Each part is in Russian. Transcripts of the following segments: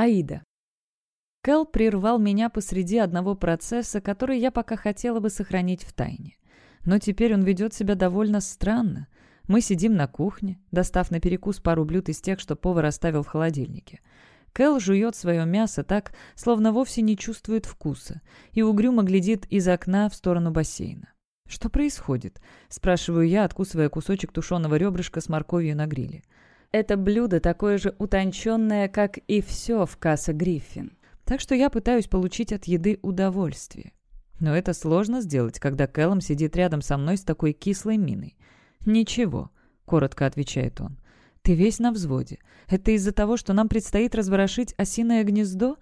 Аида. Кэл прервал меня посреди одного процесса, который я пока хотела бы сохранить в тайне. Но теперь он ведет себя довольно странно. Мы сидим на кухне, достав на перекус пару блюд из тех, что повар оставил в холодильнике. Кэл жует свое мясо так, словно вовсе не чувствует вкуса, и угрюмо глядит из окна в сторону бассейна. «Что происходит?» – спрашиваю я, откусывая кусочек тушеного ребрышка с морковью на гриле. Это блюдо такое же утонченное, как и все в Касса Гриффин. Так что я пытаюсь получить от еды удовольствие. Но это сложно сделать, когда Кэллом сидит рядом со мной с такой кислой миной. «Ничего», — коротко отвечает он. «Ты весь на взводе. Это из-за того, что нам предстоит разворошить осиное гнездо?»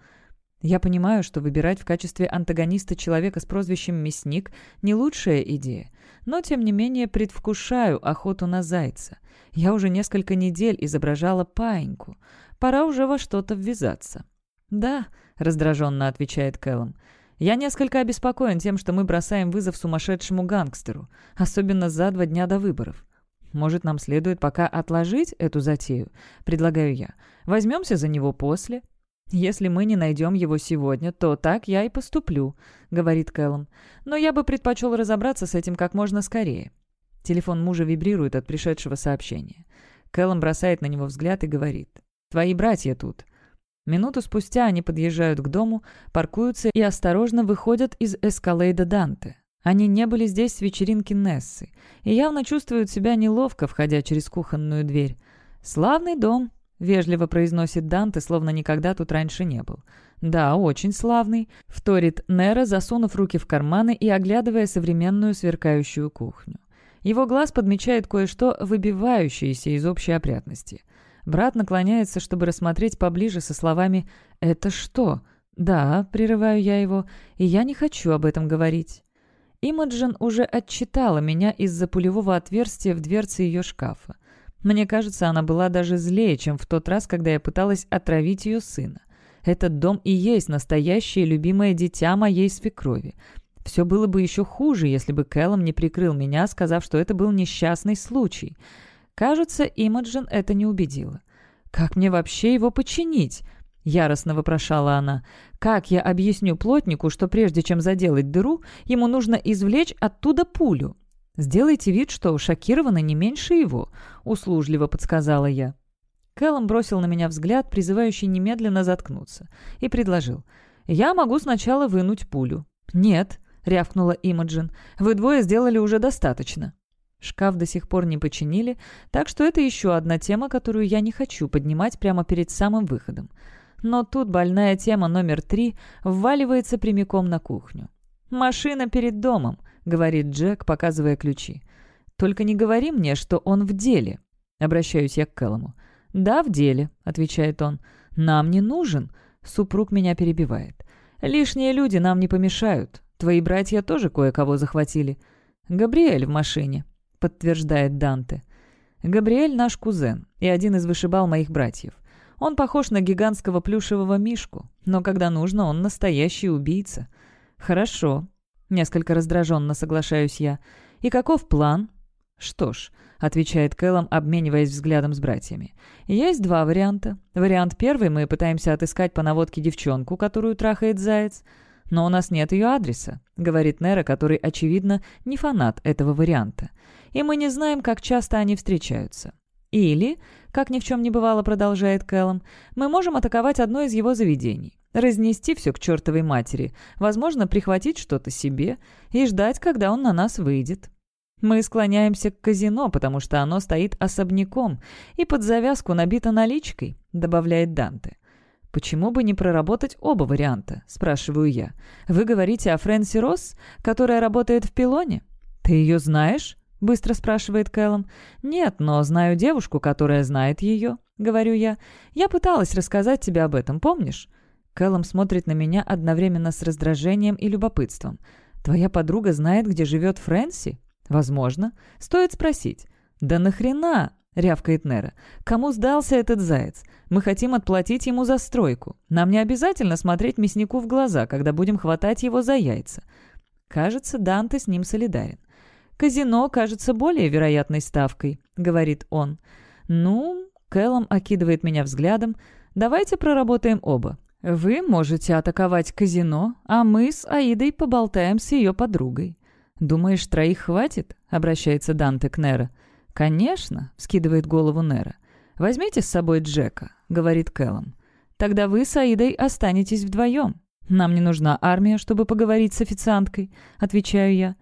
Я понимаю, что выбирать в качестве антагониста человека с прозвищем «Мясник» — не лучшая идея, но, тем не менее, предвкушаю охоту на зайца. Я уже несколько недель изображала паиньку. Пора уже во что-то ввязаться. «Да», — раздраженно отвечает Кэллом, — «я несколько обеспокоен тем, что мы бросаем вызов сумасшедшему гангстеру, особенно за два дня до выборов. Может, нам следует пока отложить эту затею? Предлагаю я. Возьмемся за него после». «Если мы не найдем его сегодня, то так я и поступлю», — говорит Кэллом. «Но я бы предпочел разобраться с этим как можно скорее». Телефон мужа вибрирует от пришедшего сообщения. Кэллом бросает на него взгляд и говорит. «Твои братья тут». Минуту спустя они подъезжают к дому, паркуются и осторожно выходят из эскалейда Данте. Они не были здесь с вечеринки Нессы и явно чувствуют себя неловко, входя через кухонную дверь. «Славный дом», — вежливо произносит Данте, словно никогда тут раньше не был. «Да, очень славный», — вторит Нера, засунув руки в карманы и оглядывая современную сверкающую кухню. Его глаз подмечает кое-что, выбивающееся из общей опрятности. Брат наклоняется, чтобы рассмотреть поближе со словами «Это что?» «Да», — прерываю я его, — «и я не хочу об этом говорить». Имаджин уже отчитала меня из-за пулевого отверстия в дверце ее шкафа. Мне кажется, она была даже злее, чем в тот раз, когда я пыталась отравить ее сына. Этот дом и есть настоящее любимое дитя моей свекрови. Все было бы еще хуже, если бы Кэллом не прикрыл меня, сказав, что это был несчастный случай. Кажется, Имаджин это не убедило. «Как мне вообще его починить?» — яростно вопрошала она. «Как я объясню плотнику, что прежде чем заделать дыру, ему нужно извлечь оттуда пулю?» «Сделайте вид, что шокированы не меньше его», — услужливо подсказала я. Кэллом бросил на меня взгляд, призывающий немедленно заткнуться, и предложил. «Я могу сначала вынуть пулю». «Нет», — рявкнула Имаджин, — «вы двое сделали уже достаточно». Шкаф до сих пор не починили, так что это еще одна тема, которую я не хочу поднимать прямо перед самым выходом. Но тут больная тема номер три вваливается прямиком на кухню. «Машина перед домом говорит Джек, показывая ключи. «Только не говори мне, что он в деле», — обращаюсь я к Кэллому. «Да, в деле», — отвечает он. «Нам не нужен», — супруг меня перебивает. «Лишние люди нам не помешают. Твои братья тоже кое-кого захватили». «Габриэль в машине», — подтверждает Данте. «Габриэль наш кузен и один из вышибал моих братьев. Он похож на гигантского плюшевого мишку, но когда нужно, он настоящий убийца». «Хорошо», Несколько раздраженно соглашаюсь я. «И каков план?» «Что ж», — отвечает Кэллом, обмениваясь взглядом с братьями. «Есть два варианта. Вариант первый — мы пытаемся отыскать по наводке девчонку, которую трахает заяц. Но у нас нет ее адреса», — говорит Нера, который, очевидно, не фанат этого варианта. «И мы не знаем, как часто они встречаются. Или, как ни в чем не бывало, продолжает Кэллом, мы можем атаковать одно из его заведений, разнести все к чертовой матери, возможно, прихватить что-то себе и ждать, когда он на нас выйдет. Мы склоняемся к казино, потому что оно стоит особняком и под завязку набито наличкой, добавляет Данте. «Почему бы не проработать оба варианта?» – спрашиваю я. «Вы говорите о Фрэнси Росс, которая работает в пилоне? Ты ее знаешь?» — быстро спрашивает Кэллом. «Нет, но знаю девушку, которая знает ее», — говорю я. «Я пыталась рассказать тебе об этом, помнишь?» Кэллом смотрит на меня одновременно с раздражением и любопытством. «Твоя подруга знает, где живет Фрэнси?» «Возможно. Стоит спросить». «Да нахрена?» — рявкает Нера. «Кому сдался этот заяц? Мы хотим отплатить ему за стройку. Нам не обязательно смотреть мяснику в глаза, когда будем хватать его за яйца». Кажется, Данте с ним солидарен. «Казино кажется более вероятной ставкой», — говорит он. «Ну...» — Кэллом окидывает меня взглядом. Давайте проработаем оба. Вы можете атаковать казино, а мы с Аидой поболтаем с ее подругой. «Думаешь, троих хватит?» — обращается Данте к Нера. «Конечно», — вскидывает голову Нера. «Возьмите с собой Джека», — говорит Кэллом. «Тогда вы с Аидой останетесь вдвоем. Нам не нужна армия, чтобы поговорить с официанткой», — отвечаю я.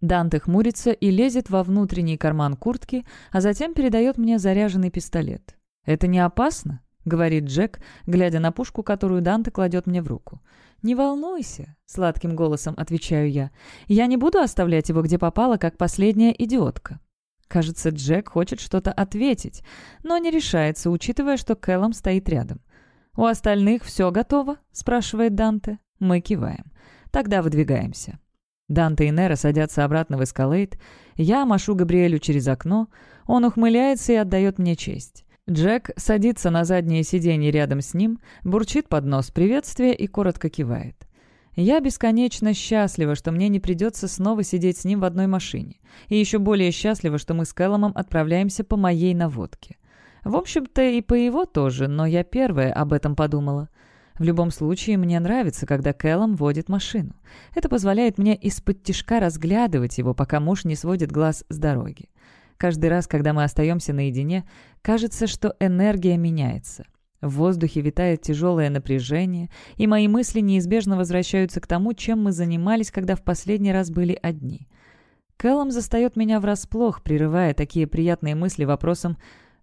Данте хмурится и лезет во внутренний карман куртки, а затем передает мне заряженный пистолет. «Это не опасно?» — говорит Джек, глядя на пушку, которую Данте кладет мне в руку. «Не волнуйся», — сладким голосом отвечаю я. «Я не буду оставлять его где попало, как последняя идиотка». Кажется, Джек хочет что-то ответить, но не решается, учитывая, что Кэллом стоит рядом. «У остальных все готово?» — спрашивает Данте. Мы киваем. «Тогда выдвигаемся». Данте и Нера садятся обратно в эскалейт. Я машу Габриэлю через окно. Он ухмыляется и отдает мне честь. Джек садится на заднее сиденье рядом с ним, бурчит под нос приветствия и коротко кивает. Я бесконечно счастлива, что мне не придется снова сидеть с ним в одной машине. И еще более счастлива, что мы с Кэлломом отправляемся по моей наводке. В общем-то, и по его тоже, но я первая об этом подумала. В любом случае, мне нравится, когда Кэллом водит машину. Это позволяет мне из-под тишка разглядывать его, пока муж не сводит глаз с дороги. Каждый раз, когда мы остаемся наедине, кажется, что энергия меняется. В воздухе витает тяжелое напряжение, и мои мысли неизбежно возвращаются к тому, чем мы занимались, когда в последний раз были одни. Кэллом застает меня врасплох, прерывая такие приятные мысли вопросом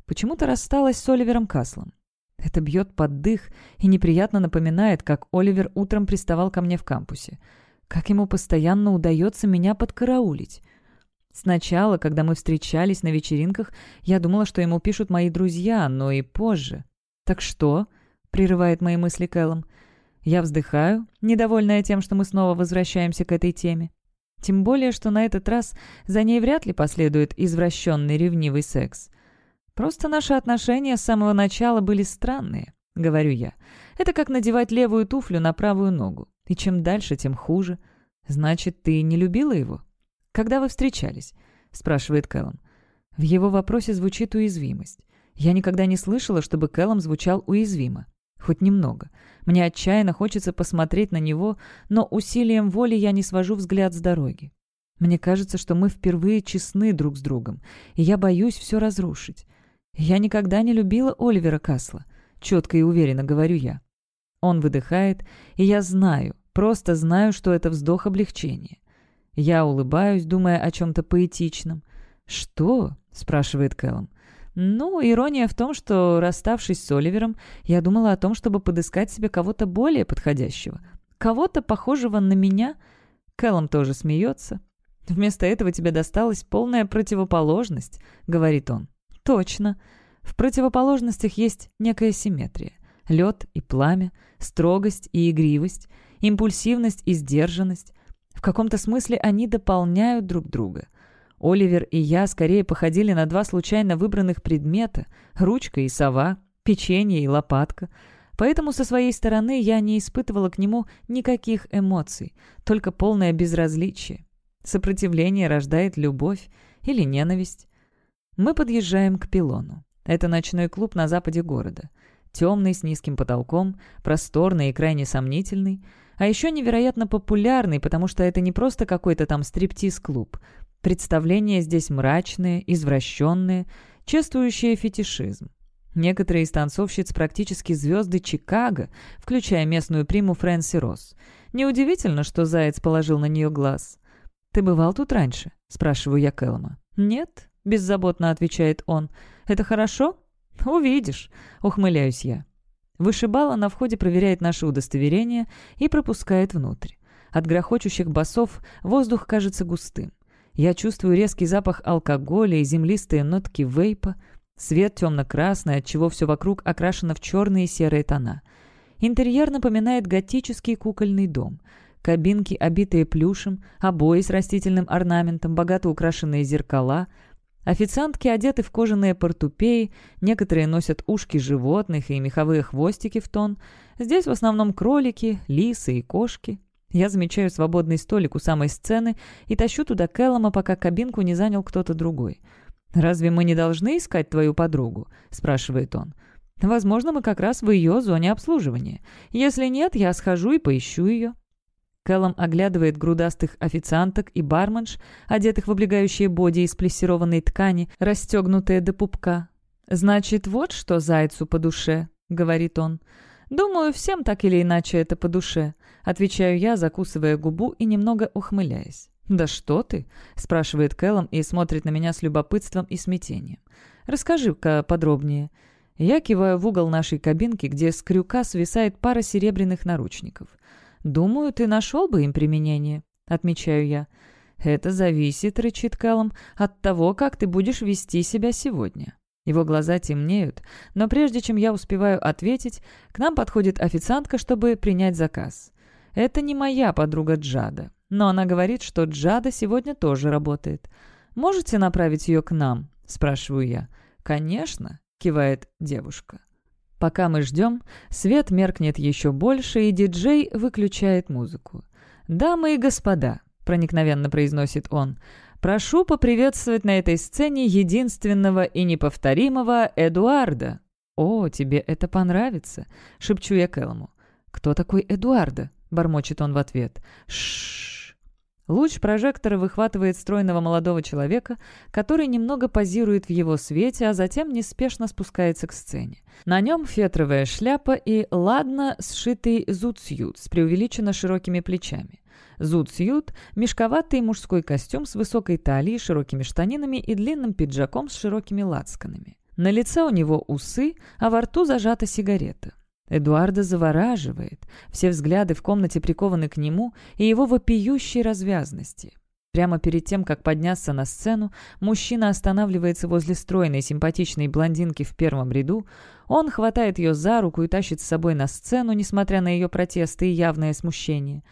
«Почему ты рассталась с Оливером Каслом?» Это бьет под дых и неприятно напоминает, как Оливер утром приставал ко мне в кампусе. Как ему постоянно удается меня подкараулить. Сначала, когда мы встречались на вечеринках, я думала, что ему пишут мои друзья, но и позже. «Так что?» — прерывает мои мысли Кэллом. Я вздыхаю, недовольная тем, что мы снова возвращаемся к этой теме. Тем более, что на этот раз за ней вряд ли последует извращенный ревнивый секс. Просто наши отношения с самого начала были странные, говорю я. Это как надевать левую туфлю на правую ногу. И чем дальше, тем хуже. Значит, ты не любила его? «Когда вы встречались?» — спрашивает Кэллом. В его вопросе звучит уязвимость. Я никогда не слышала, чтобы Кэллом звучал уязвимо. Хоть немного. Мне отчаянно хочется посмотреть на него, но усилием воли я не свожу взгляд с дороги. Мне кажется, что мы впервые честны друг с другом, и я боюсь все разрушить. Я никогда не любила Оливера Касла, четко и уверенно говорю я. Он выдыхает, и я знаю, просто знаю, что это вздох облегчения. Я улыбаюсь, думая о чем-то поэтичном. «Что?» — спрашивает Кэллом. «Ну, ирония в том, что, расставшись с Оливером, я думала о том, чтобы подыскать себе кого-то более подходящего. Кого-то похожего на меня». Кэллом тоже смеется. «Вместо этого тебе досталась полная противоположность», — говорит он. «Точно. В противоположностях есть некая симметрия. Лед и пламя, строгость и игривость, импульсивность и сдержанность, в каком-то смысле они дополняют друг друга. Оливер и я скорее походили на два случайно выбранных предмета – ручка и сова, печенье и лопатка. Поэтому со своей стороны я не испытывала к нему никаких эмоций, только полное безразличие. Сопротивление рождает любовь или ненависть. Мы подъезжаем к пилону. Это ночной клуб на западе города. Темный, с низким потолком, просторный и крайне сомнительный – а еще невероятно популярный, потому что это не просто какой-то там стриптиз-клуб. Представления здесь мрачные, извращенные, чествующие фетишизм. Некоторые из танцовщиц практически звезды Чикаго, включая местную приму Фрэнси Росс. Неудивительно, что Заяц положил на нее глаз. «Ты бывал тут раньше?» – спрашиваю я Кэллома. «Нет», – беззаботно отвечает он. «Это хорошо?» «Увидишь», – ухмыляюсь я. Вышибала на входе проверяет наше удостоверение и пропускает внутрь. От грохочущих басов воздух кажется густым. Я чувствую резкий запах алкоголя и землистые нотки вейпа. Свет темно-красный, отчего все вокруг окрашено в черные и серые тона. Интерьер напоминает готический кукольный дом. Кабинки, обитые плюшем, обои с растительным орнаментом, богато украшенные зеркала — Официантки одеты в кожаные портупеи, некоторые носят ушки животных и меховые хвостики в тон. Здесь в основном кролики, лисы и кошки. Я замечаю свободный столик у самой сцены и тащу туда Кэллома, пока кабинку не занял кто-то другой. «Разве мы не должны искать твою подругу?» – спрашивает он. Возможно, мы как раз в ее зоне обслуживания. Если нет, я схожу и поищу ее». Кэллом оглядывает грудастых официанток и барменш, одетых в облегающие боди из плессированной ткани, расстегнутые до пупка. «Значит, вот что зайцу по душе», — говорит он. «Думаю, всем так или иначе это по душе», — отвечаю я, закусывая губу и немного ухмыляясь. «Да что ты?» — спрашивает Кэллом и смотрит на меня с любопытством и смятением. «Расскажи-ка подробнее». Я киваю в угол нашей кабинки, где с крюка свисает пара серебряных наручников. «Думаю, ты нашел бы им применение», — отмечаю я. «Это зависит», — рычит Кэллом, — «от того, как ты будешь вести себя сегодня». Его глаза темнеют, но прежде чем я успеваю ответить, к нам подходит официантка, чтобы принять заказ. Это не моя подруга Джада, но она говорит, что Джада сегодня тоже работает. «Можете направить ее к нам?» – спрашиваю я. «Конечно», — кивает девушка. Пока мы ждем, свет меркнет еще больше, и диджей выключает музыку. «Дамы и господа», — проникновенно произносит он, — «прошу поприветствовать на этой сцене единственного и неповторимого Эдуарда». «О, тебе это понравится», — шепчу я Кэллому. «Кто такой Эдуарда?» — бормочет он в ответ. «Шшш». Луч прожектора выхватывает стройного молодого человека, который немного позирует в его свете, а затем неспешно спускается к сцене. На нем фетровая шляпа и ладно сшитый зуцьют с преувеличенно широкими плечами. Зуцьют – мешковатый мужской костюм с высокой талией, широкими штанинами и длинным пиджаком с широкими лацканами. На лице у него усы, а во рту зажата сигарета. Эдуарда завораживает. Все взгляды в комнате прикованы к нему и его вопиющей развязности. Прямо перед тем, как подняться на сцену, мужчина останавливается возле стройной симпатичной блондинки в первом ряду. Он хватает ее за руку и тащит с собой на сцену, несмотря на ее протесты и явное смущение.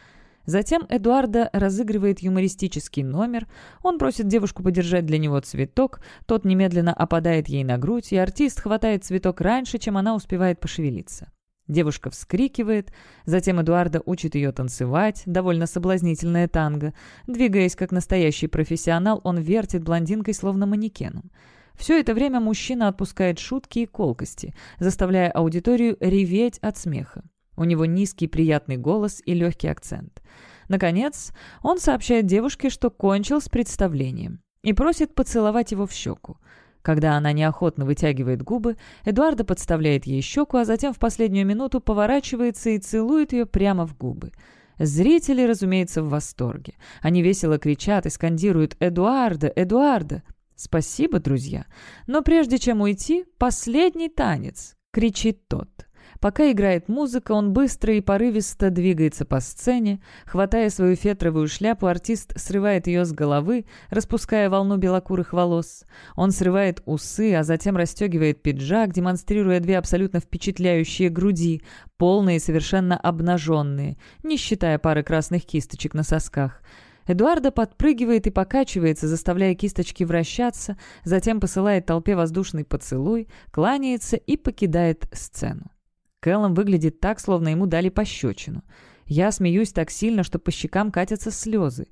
Затем Эдуарда разыгрывает юмористический номер. Он просит девушку подержать для него цветок, тот немедленно опадает ей на грудь, и артист хватает цветок раньше, чем она успевает пошевелиться. Девушка вскрикивает, затем Эдуарда учит ее танцевать, довольно соблазнительное танго. Двигаясь как настоящий профессионал, он вертит блондинкой словно манекеном. Все это время мужчина отпускает шутки и колкости, заставляя аудиторию реветь от смеха. У него низкий приятный голос и легкий акцент. Наконец, он сообщает девушке, что кончил с представлением, и просит поцеловать его в щеку. Когда она неохотно вытягивает губы, Эдуарда подставляет ей щеку, а затем в последнюю минуту поворачивается и целует ее прямо в губы. Зрители, разумеется, в восторге. Они весело кричат и скандируют «Эдуарда! Эдуарда!» Спасибо, друзья. Но прежде чем уйти, последний танец, кричит тот. Пока играет музыка, он быстро и порывисто двигается по сцене. Хватая свою фетровую шляпу, артист срывает ее с головы, распуская волну белокурых волос. Он срывает усы, а затем расстегивает пиджак, демонстрируя две абсолютно впечатляющие груди, полные и совершенно обнаженные, не считая пары красных кисточек на сосках. Эдуарда подпрыгивает и покачивается, заставляя кисточки вращаться, затем посылает толпе воздушный поцелуй, кланяется и покидает сцену. Кэллом выглядит так, словно ему дали пощечину. Я смеюсь так сильно, что по щекам катятся слезы.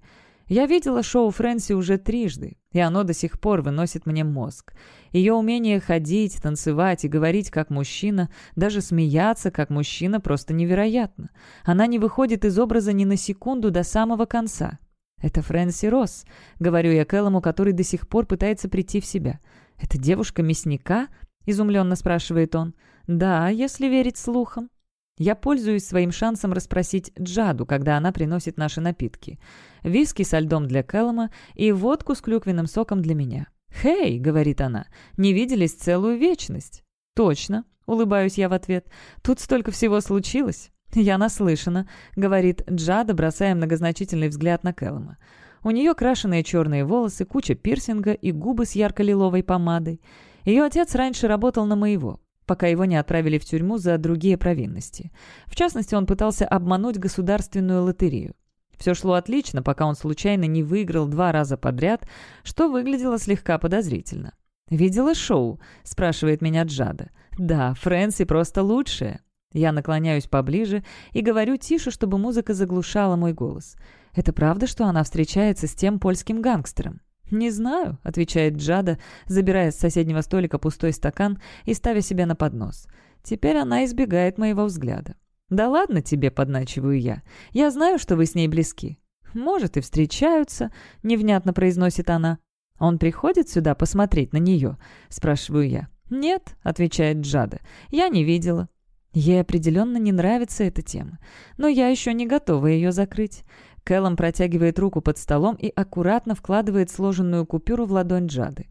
Я видела шоу Фрэнси уже трижды, и оно до сих пор выносит мне мозг. Ее умение ходить, танцевать и говорить как мужчина, даже смеяться как мужчина просто невероятно. Она не выходит из образа ни на секунду до самого конца. «Это Фрэнси Росс», — говорю я Кэллому, который до сих пор пытается прийти в себя. «Это девушка мясника?» — изумленно спрашивает он. «Да, если верить слухам». Я пользуюсь своим шансом расспросить Джаду, когда она приносит наши напитки. Виски со льдом для Кэллома и водку с клюквенным соком для меня. «Хей!» — говорит она. «Не виделись целую вечность». «Точно!» — улыбаюсь я в ответ. «Тут столько всего случилось». «Я наслышана», — говорит Джада, бросая многозначительный взгляд на Кэллома. У нее крашеные черные волосы, куча пирсинга и губы с ярко-лиловой помадой. Ее отец раньше работал на моего, пока его не отправили в тюрьму за другие провинности. В частности, он пытался обмануть государственную лотерею. Все шло отлично, пока он случайно не выиграл два раза подряд, что выглядело слегка подозрительно. «Видела шоу?» – спрашивает меня Джада. «Да, Фрэнси просто лучшая». Я наклоняюсь поближе и говорю тише, чтобы музыка заглушала мой голос. «Это правда, что она встречается с тем польским гангстером?» «Не знаю», — отвечает Джада, забирая с соседнего столика пустой стакан и ставя себе на поднос. Теперь она избегает моего взгляда. «Да ладно тебе», — подначиваю я. «Я знаю, что вы с ней близки». «Может, и встречаются», — невнятно произносит она. «Он приходит сюда посмотреть на нее?» — спрашиваю я. «Нет», — отвечает Джада. «Я не видела». Ей определенно не нравится эта тема. Но я еще не готова ее закрыть. Кэллом протягивает руку под столом и аккуратно вкладывает сложенную купюру в ладонь Джады.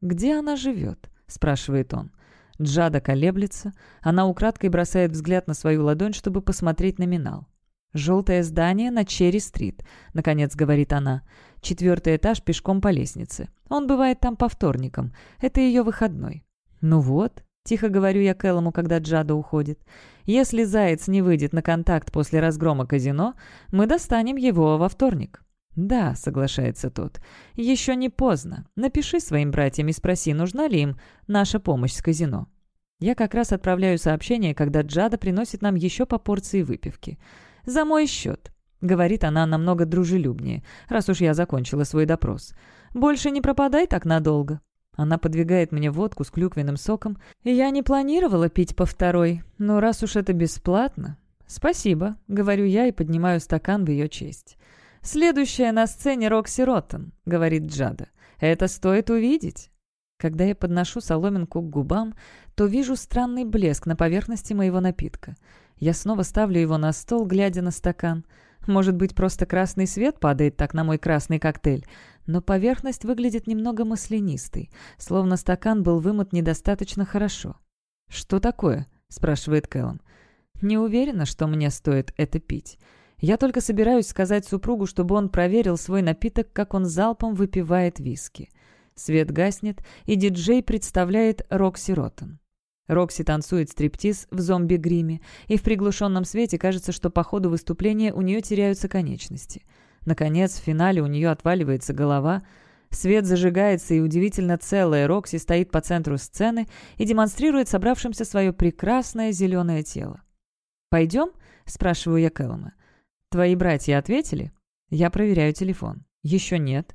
«Где она живет?» — спрашивает он. Джада колеблется. Она украдкой бросает взгляд на свою ладонь, чтобы посмотреть номинал. «Желтое здание на Черри-стрит», — наконец говорит она. «Четвертый этаж пешком по лестнице. Он бывает там по вторникам. Это ее выходной». «Ну вот», — тихо говорю я Кэллому, когда Джада уходит. «Если Заяц не выйдет на контакт после разгрома казино, мы достанем его во вторник». «Да», — соглашается тот. «Еще не поздно. Напиши своим братьям и спроси, нужна ли им наша помощь с казино». Я как раз отправляю сообщение, когда Джада приносит нам еще по порции выпивки. «За мой счет», — говорит она намного дружелюбнее, раз уж я закончила свой допрос. «Больше не пропадай так надолго». Она подвигает мне водку с клюквенным соком, я не планировала пить по второй, но раз уж это бесплатно... «Спасибо», — говорю я и поднимаю стакан в ее честь. «Следующая на сцене Рокси Роттен», — говорит Джада. «Это стоит увидеть». Когда я подношу соломинку к губам, то вижу странный блеск на поверхности моего напитка. Я снова ставлю его на стол, глядя на стакан. Может быть, просто красный свет падает так на мой красный коктейль, но поверхность выглядит немного маслянистой, словно стакан был вымыт недостаточно хорошо. «Что такое?» — спрашивает Кэллом. «Не уверена, что мне стоит это пить. Я только собираюсь сказать супругу, чтобы он проверил свой напиток, как он залпом выпивает виски. Свет гаснет, и диджей представляет Рокси Роттен. Рокси танцует стриптиз в зомби-гриме, и в приглушенном свете кажется, что по ходу выступления у нее теряются конечности. Наконец, в финале у нее отваливается голова, свет зажигается, и удивительно целая Рокси стоит по центру сцены и демонстрирует собравшимся свое прекрасное зеленое тело. «Пойдем?» – спрашиваю я Кэллома. «Твои братья ответили?» Я проверяю телефон. «Еще нет».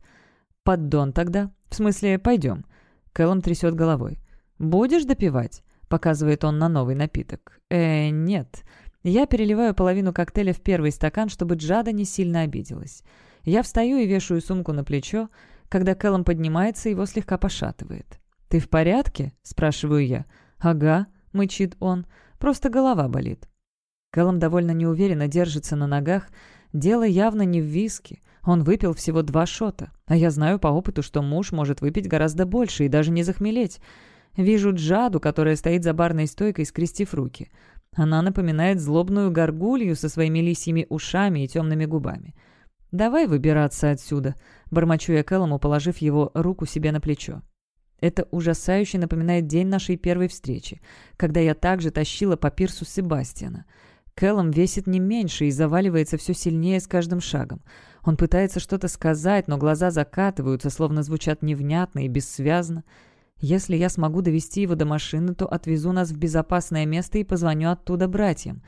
«Поддон тогда. В смысле, пойдем». Кэллом трясет головой. «Будешь допивать?» Показывает он на новый напиток. «Э, нет». Я переливаю половину коктейля в первый стакан, чтобы Джада не сильно обиделась. Я встаю и вешаю сумку на плечо. Когда Кэллом поднимается, его слегка пошатывает. «Ты в порядке?» – спрашиваю я. «Ага», – мычит он. «Просто голова болит». Кэллом довольно неуверенно держится на ногах. Дело явно не в виске. Он выпил всего два шота. А я знаю по опыту, что муж может выпить гораздо больше и даже не захмелеть. Вижу Джаду, которая стоит за барной стойкой, скрестив руки. Она напоминает злобную горгулью со своими лисьими ушами и темными губами. «Давай выбираться отсюда», — бормочу я Кэллому, положив его руку себе на плечо. Это ужасающе напоминает день нашей первой встречи, когда я также тащила по пирсу Себастьяна. Кэллом весит не меньше и заваливается все сильнее с каждым шагом. Он пытается что-то сказать, но глаза закатываются, словно звучат невнятно и бессвязно. Если я смогу довести его до машины, то отвезу нас в безопасное место и позвоню оттуда братьям.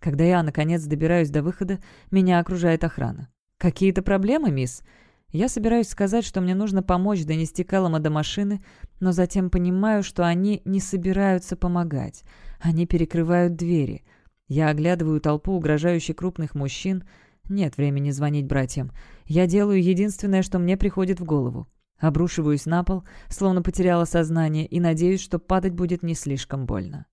Когда я, наконец, добираюсь до выхода, меня окружает охрана. «Какие-то проблемы, мисс?» Я собираюсь сказать, что мне нужно помочь донести Кэллома до машины, но затем понимаю, что они не собираются помогать. Они перекрывают двери. Я оглядываю толпу угрожающих крупных мужчин. Нет времени звонить братьям. Я делаю единственное, что мне приходит в голову. Обрушиваюсь на пол, словно потеряла сознание, и надеюсь, что падать будет не слишком больно.